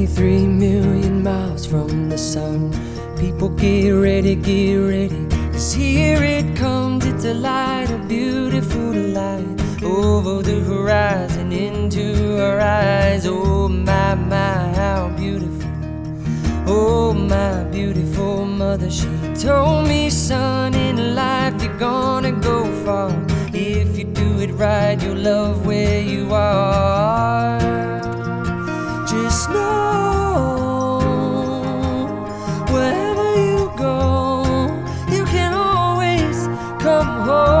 93 million miles from the sun. People get ready, get ready. Cause here it comes, it's a light, a beautiful light. Over the horizon, into our eyes. Oh my, my, how beautiful. Oh my beautiful mother, she told me, son, in life you're gonna go far. If you do it right, you'll love where come home.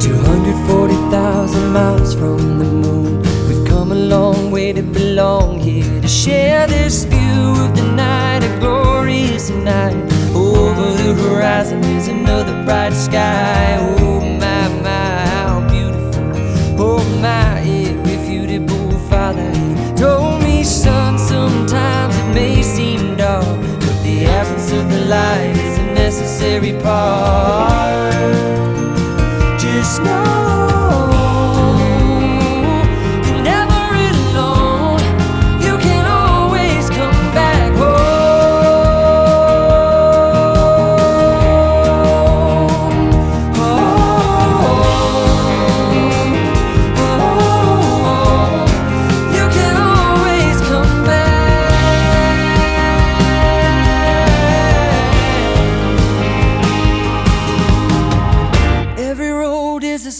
240,000 miles from the moon. We've come a long way to belong here to share this view of the night, a glorious night. Over the horizon is another bright sky. But the absence of the light is a necessary part. Just know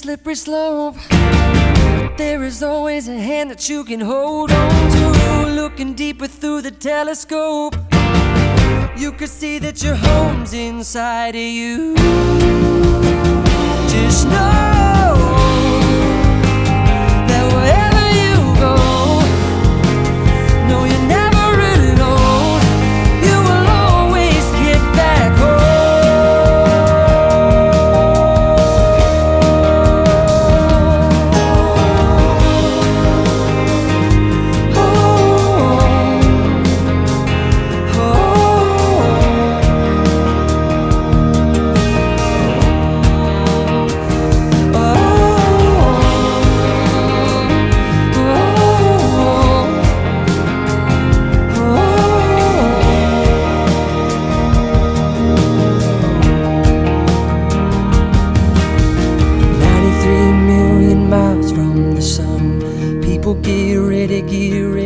slippery slope. There is always a hand that you can hold on to. Looking deeper through the telescope, you could see that your home's inside of you. Just know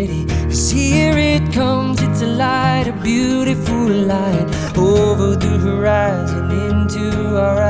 Cause here it comes, it's a light, a beautiful light. Over the horizon, into our eyes.